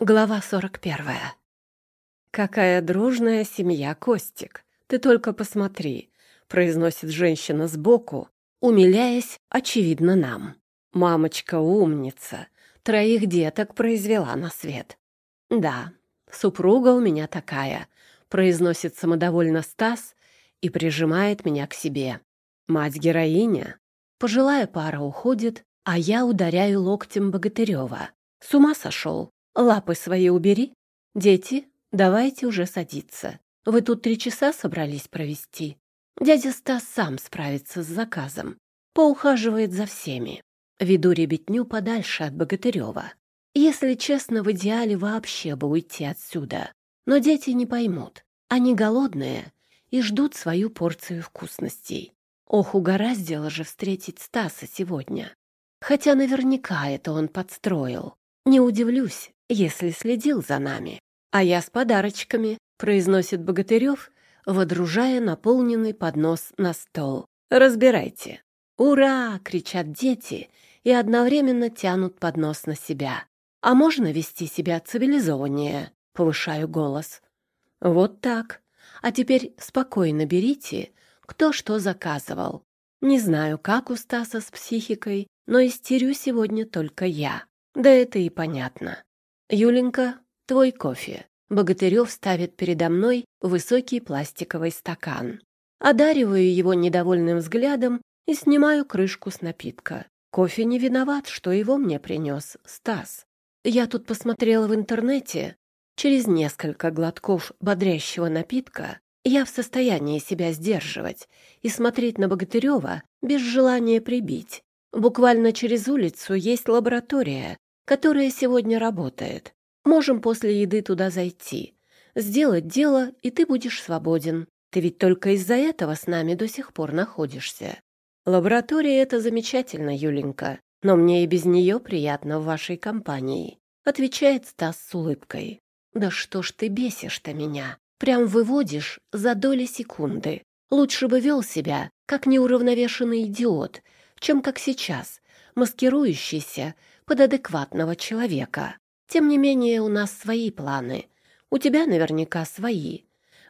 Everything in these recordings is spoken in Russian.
Глава 41. «Какая дружная семья, Костик! Ты только посмотри!» — произносит женщина сбоку, умиляясь, очевидно, нам. «Мамочка умница! Троих деток произвела на свет!» «Да, супруга у меня такая!» — произносит самодовольно Стас и прижимает меня к себе. «Мать-героиня!» Пожилая пара уходит, а я ударяю локтем Богатырева. С ума сошел! Лапы свои убери. Дети, давайте уже садиться. Вы тут три часа собрались провести. Дядя Стас сам справится с заказом. Поухаживает за всеми. Веду ребятню подальше от Богатырева. Если честно, в идеале вообще бы уйти отсюда. Но дети не поймут. Они голодные и ждут свою порцию вкусностей. Ох, угораздило же встретить Стаса сегодня. Хотя наверняка это он подстроил. Не удивлюсь, если следил за нами. А я с подарочками, произносит Богатырев, водружая наполненный поднос на стол. Разбирайте. «Ура!» — кричат дети и одновременно тянут поднос на себя. «А можно вести себя цивилизованнее?» — повышаю голос. «Вот так. А теперь спокойно берите, кто что заказывал. Не знаю, как у Стаса с психикой, но истерю сегодня только я. Да это и понятно. «Юленька, твой кофе». Богатырев ставит передо мной высокий пластиковый стакан. Одариваю его недовольным взглядом и снимаю крышку с напитка. Кофе не виноват, что его мне принес Стас. Я тут посмотрела в интернете. Через несколько глотков бодрящего напитка я в состоянии себя сдерживать и смотреть на Богатырева без желания прибить. Буквально через улицу есть лаборатория, которая сегодня работает. Можем после еды туда зайти, сделать дело, и ты будешь свободен. Ты ведь только из-за этого с нами до сих пор находишься. Лаборатория — это замечательно, Юленька, но мне и без нее приятно в вашей компании», — отвечает Стас с улыбкой. «Да что ж ты бесишь-то меня? Прям выводишь за доли секунды. Лучше бы вел себя, как неуравновешенный идиот, чем как сейчас, маскирующийся под адекватного человека. Тем не менее, у нас свои планы. У тебя наверняка свои.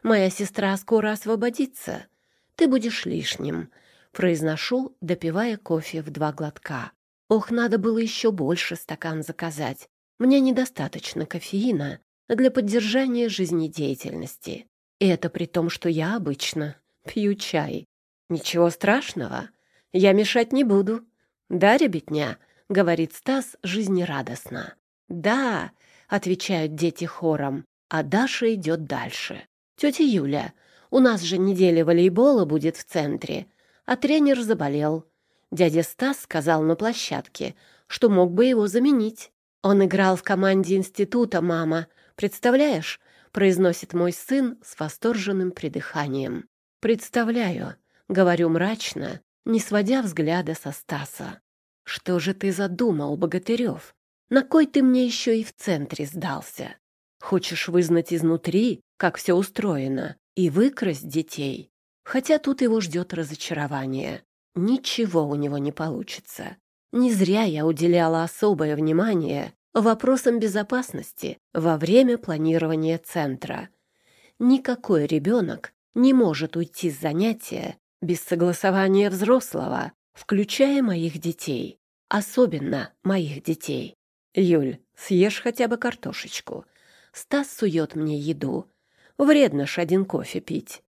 Моя сестра скоро освободится. Ты будешь лишним. Произношу, допивая кофе в два глотка. Ох, надо было еще больше стакан заказать. Мне недостаточно кофеина для поддержания жизнедеятельности. И это при том, что я обычно пью чай. Ничего страшного. Я мешать не буду. Да, ребятня? — говорит Стас жизнерадостно. «Да», — отвечают дети хором, а Даша идет дальше. «Тетя Юля, у нас же неделя волейбола будет в центре, а тренер заболел. Дядя Стас сказал на площадке, что мог бы его заменить. Он играл в команде института, мама. Представляешь?» — произносит мой сын с восторженным придыханием. «Представляю», — говорю мрачно, не сводя взгляда со Стаса. «Что же ты задумал, Богатырев? На кой ты мне еще и в центре сдался? Хочешь вызнать изнутри, как все устроено, и выкрасть детей? Хотя тут его ждет разочарование. Ничего у него не получится. Не зря я уделяла особое внимание вопросам безопасности во время планирования центра. Никакой ребенок не может уйти с занятия без согласования взрослого, включая моих детей. Особенно моих детей. Юль, съешь хотя бы картошечку. Стас сует мне еду. Вредно ж один кофе пить.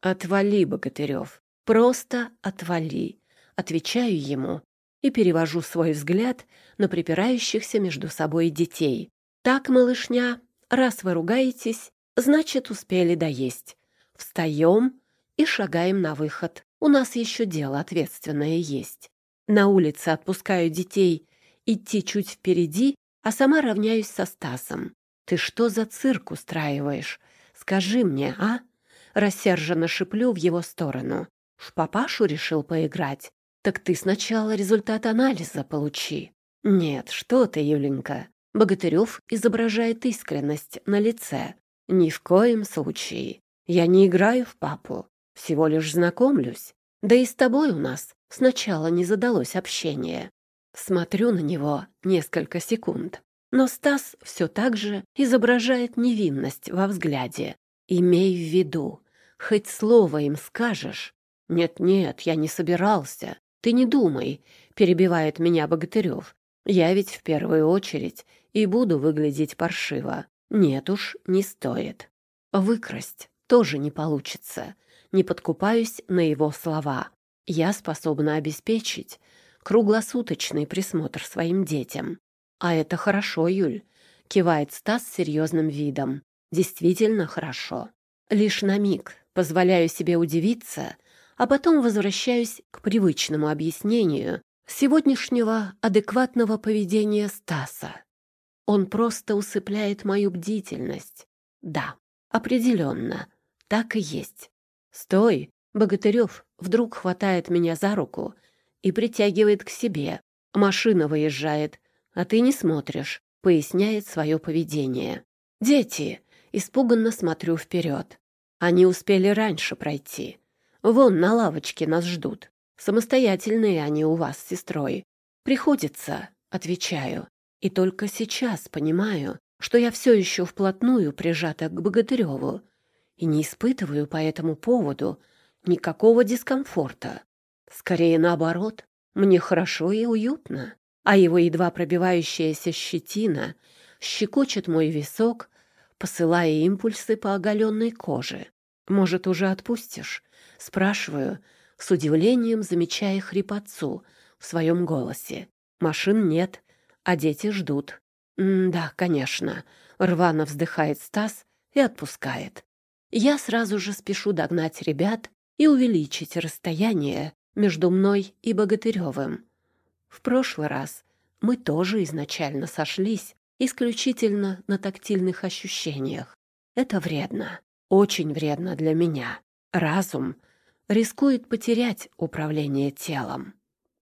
Отвали, Богатырев. Просто отвали. Отвечаю ему и перевожу свой взгляд на припирающихся между собой детей. Так, малышня, раз вы ругаетесь, значит, успели доесть. Встаем и шагаем на выход. У нас еще дело ответственное есть. На улице отпускаю детей идти чуть впереди, а сама равняюсь со Стасом. «Ты что за цирк устраиваешь? Скажи мне, а?» Рассерженно шиплю в его сторону. «В папашу решил поиграть? Так ты сначала результат анализа получи». «Нет, что ты, Юленька». Богатырев изображает искренность на лице. «Ни в коем случае. Я не играю в папу. Всего лишь знакомлюсь. Да и с тобой у нас Сначала не задалось общение. Смотрю на него несколько секунд. Но Стас все так же изображает невинность во взгляде. «Имей в виду, хоть слово им скажешь». «Нет-нет, я не собирался. Ты не думай», — перебивает меня Богатырев. «Я ведь в первую очередь и буду выглядеть паршиво. Нет уж, не стоит. Выкрасть тоже не получится. Не подкупаюсь на его слова. Я способна обеспечить круглосуточный присмотр своим детям. А это хорошо, Юль, кивает Стас с серьезным видом. Действительно хорошо. Лишь на миг позволяю себе удивиться, а потом возвращаюсь к привычному объяснению сегодняшнего адекватного поведения Стаса. Он просто усыпляет мою бдительность. Да, определенно, так и есть. «Стой!» Богатырев вдруг хватает меня за руку и притягивает к себе. Машина выезжает, а ты не смотришь, поясняет свое поведение. «Дети!» Испуганно смотрю вперед. Они успели раньше пройти. Вон на лавочке нас ждут. Самостоятельные они у вас с сестрой. Приходится, отвечаю. И только сейчас понимаю, что я все еще вплотную прижата к Богатыреву и не испытываю по этому поводу никакого дискомфорта. Скорее наоборот, мне хорошо и уютно, а его едва пробивающаяся щетина щекочет мой висок, посылая импульсы по оголенной коже. «Может, уже отпустишь?» — спрашиваю, с удивлением замечая хрипотцу в своем голосе. «Машин нет, а дети ждут». «Да, конечно», — рвано вздыхает Стас и отпускает. Я сразу же спешу догнать ребят и увеличить расстояние между мной и Богатыревым. В прошлый раз мы тоже изначально сошлись исключительно на тактильных ощущениях. Это вредно, очень вредно для меня. Разум рискует потерять управление телом.